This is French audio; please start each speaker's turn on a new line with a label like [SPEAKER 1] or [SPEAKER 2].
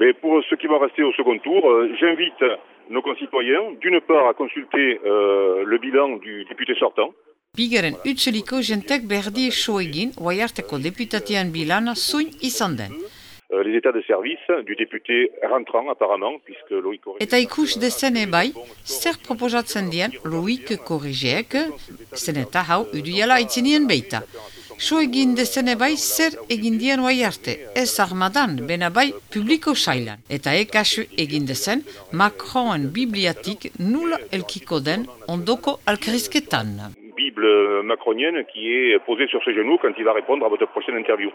[SPEAKER 1] Mais pour ceux qui vont rester au second tour, euh, j'invite nos concitoyens, d'une part, à consulter euh, le bilan du député sortant.
[SPEAKER 2] Bigaren utzeliko jentek berdi so egin, oaiarteko deputatien bilana zuin izan den.
[SPEAKER 1] Euh, les états de service du député rentrant apparemment, puisque Loïc Corrigé...
[SPEAKER 2] Eta ikus dezen ebai, zer proposatzen dien Loïc Corrigeek, zeneta hau uduela itzinien beita. So egin dezen ebai zer egin dien oai arte, ez armadan, bena bai publiko sailan. Eta ekasu egin dezen Macronen bibliatik nula elkiko den ondoko alkrizketan.
[SPEAKER 1] Bible macronienne qui est posée sur ses genoux quand il va répondre à votre prochaine interview.